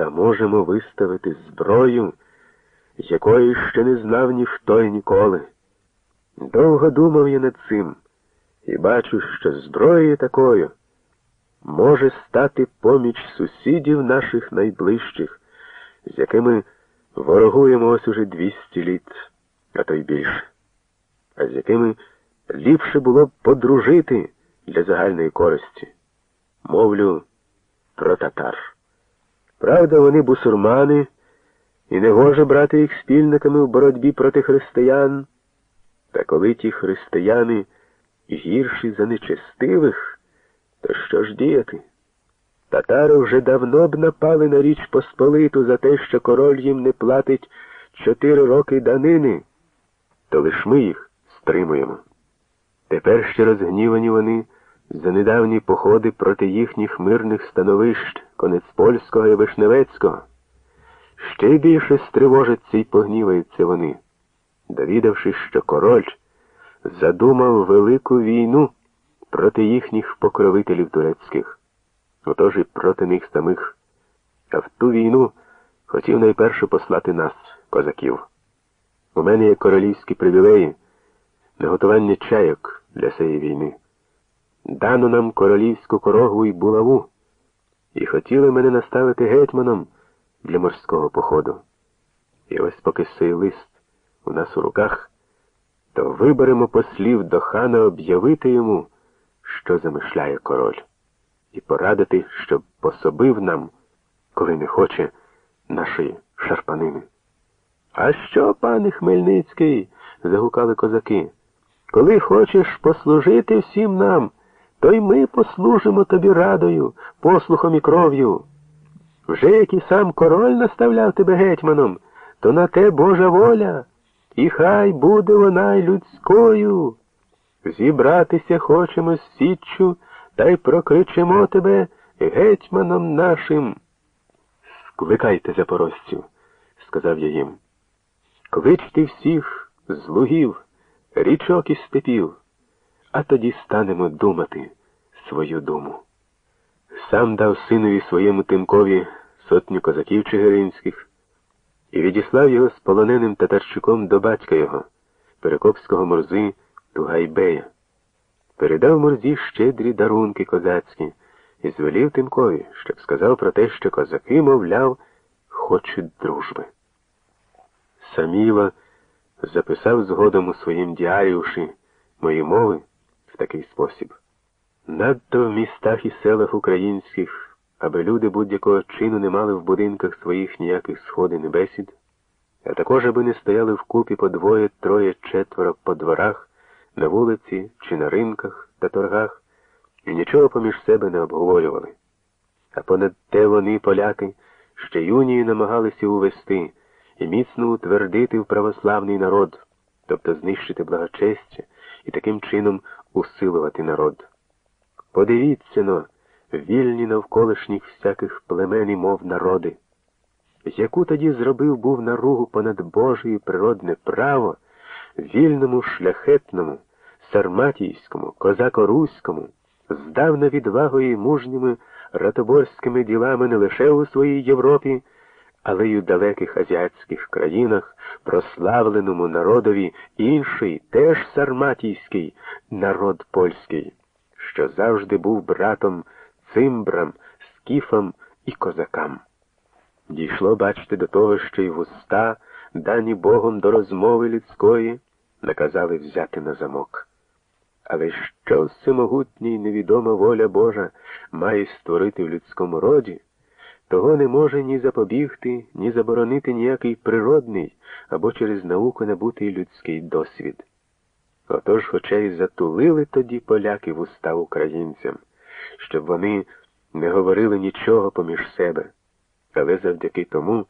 та можемо виставити зброю, якої ще не знав ніхто й ніколи. Довго думав я над цим і бачу, що зброєю такою може стати поміч сусідів наших найближчих, з якими ворогуємо ось уже двісті літ, а то й більше, а з якими ліпше було б подружити для загальної користі. Мовлю про татар. Правда, вони бусурмани, і не гоже брати їх спільниками в боротьбі проти християн. Та коли ті християни гірші за нечестивих, то що ж діяти? Татари вже давно б напали на річ Посполиту за те, що король їм не платить чотири роки данини, то лиш ми їх стримуємо. Тепер ще розгнівані вони за недавні походи проти їхніх мирних становищ Конецпольського і Вишневецького. Ще більше стривожаться і погніваються вони, довідавшись, що король задумав велику війну проти їхніх покровителів турецьких, отож і проти них самих. А в ту війну хотів найперше послати нас, козаків. У мене є королівські привілеї на готування чайок для цієї війни. Дано нам королівську корогву і булаву, і хотіли мене наставити гетьманом для морського походу. І ось поки цей лист у нас у руках, то виберемо послів до хана об'явити йому, що замишляє король, і порадити, щоб пособив нам, коли не хоче, нашої шарпанини. А що, пане Хмельницький? загукали козаки. Коли хочеш послужити всім нам, то й ми послужимо тобі радою, послухом і кров'ю. Вже як і сам король наставляв тебе гетьманом, то на те Божа воля, і хай буде вона й людською. Зібратися хочемо з січчю та й прокричимо тебе гетьманом нашим. Скликайте запорожців, сказав я їм. Кличте всіх з лугів, річок і степів, а тоді станемо думати свою думу. Сам дав синові своєму тимкові сотню козаків чигиринських і відіслав його з полоненим татарчуком до батька його, Перекопського морзи Тугайбея. Передав морзі щедрі дарунки козацькі і звелів Тимкові, щоб сказав про те, що козаки, мовляв, хочуть дружби. Саміла записав згодом у своїм діаріуші мої мови такий спосіб. Надто в містах і селах українських, аби люди будь-якого чину не мали в будинках своїх ніяких сходин і бесід, а також аби не стояли вкупі по двоє, троє, четверо по дворах, на вулиці чи на ринках та торгах, і нічого поміж себе не обговорювали. А понад те вони, поляки, ще юнії намагалися увести і міцно утвердити в православний народ, тобто знищити благочестя і таким чином усилувати народ. Подивіться но, вільні навколишніх всяких племен і мов народи, яку тоді зробив був наругу понад Боже і природне право вільному шляхетному, сарматійському, козако-руському, здавна відвагою і мужніми ратоборськими ділами не лише у своїй Європі, але й у далеких азіатських країнах, прославленому народові інший, теж сарматійський народ польський що завжди був братом цимбрам, скіфам і козакам. Дійшло, бачите, до того, що й вуста, дані Богом до розмови людської, наказали взяти на замок. Але що всемогутня й невідома воля Божа має створити в людському роді, того не може ні запобігти, ні заборонити ніякий природний або через науку набутий людський досвід. Отож, хоча й затулили тоді поляки в уста українцям, щоб вони не говорили нічого поміж себе, але завдяки тому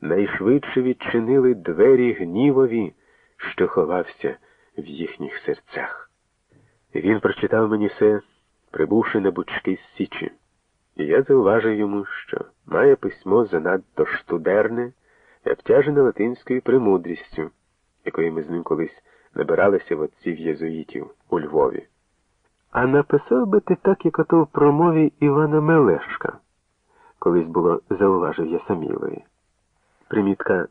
найшвидше відчинили двері гнівові, що ховався в їхніх серцях. Він прочитав мені все, прибувши на бучки з Січі, і я зауважив йому, що має письмо занадто штудерне і обтяжене латинською премудрістю, якої ми з ним колись набиралися в отців єзуїтів у Львові. А написав би ти так, як ото в промові Івана Мелешка. колись було зауважив я Самілові. Примітка.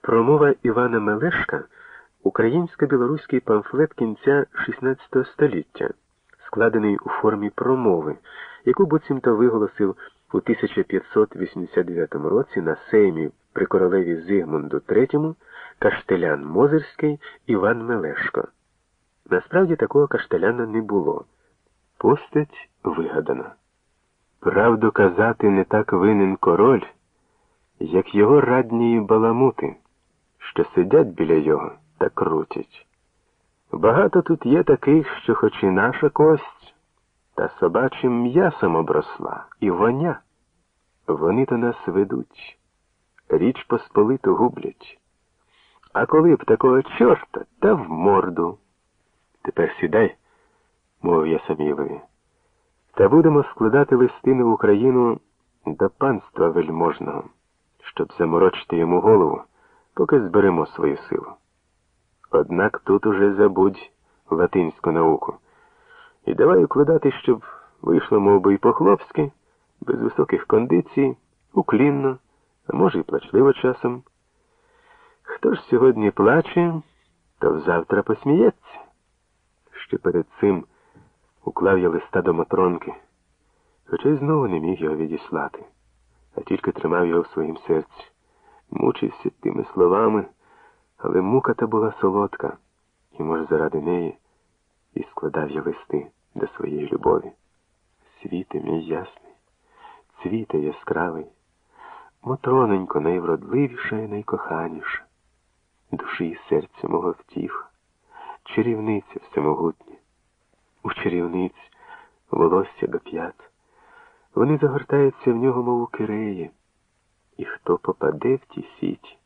Промова Івана Мелешка українсько-білоруський памфлет кінця XVI століття, складений у формі промови, яку буцімто виголосив у 1589 році на сеймі при королеві Зигмунду III каштелян Мозерський Іван Мелешко. Насправді такого каштеляна не було. Постать вигадана. Правду казати не так винен король, як його радні баламути, що сидять біля його та крутять. Багато тут є таких, що хоч і наша кость, та собачим м'ясом обросла і воня. Вони то нас ведуть, річ посполиту гублять. А коли б такого чорта, та в морду. Тепер сідай, мовив я Самілові, та будемо складати листини в Україну до панства вельможного, щоб заморочити йому голову, поки зберемо свою силу. Однак тут уже забудь латинську науку. І давай укладати, щоб вийшло мов би, і по-хлопськи, без високих кондицій, уклінно, а може, і плачливо часом. Хто ж сьогодні плаче, то завтра посміється. Ще перед цим уклав я листа до Матронки, хоча й знову не міг його відіслати, а тільки тримав його в своїм серці, мучився тими словами, але мука та була солодка, і, може, заради неї і складав я листи до своєї любові. Світе мій ясний, цвіте яскравий, Матроненько найвродливіша і найкоханіша, душі і серця мого втіх, чарівниця всемогутня. У чарівниць волосся до п'ят. Вони загортаються в нього, мов у киреї, і хто попаде в ті сіті,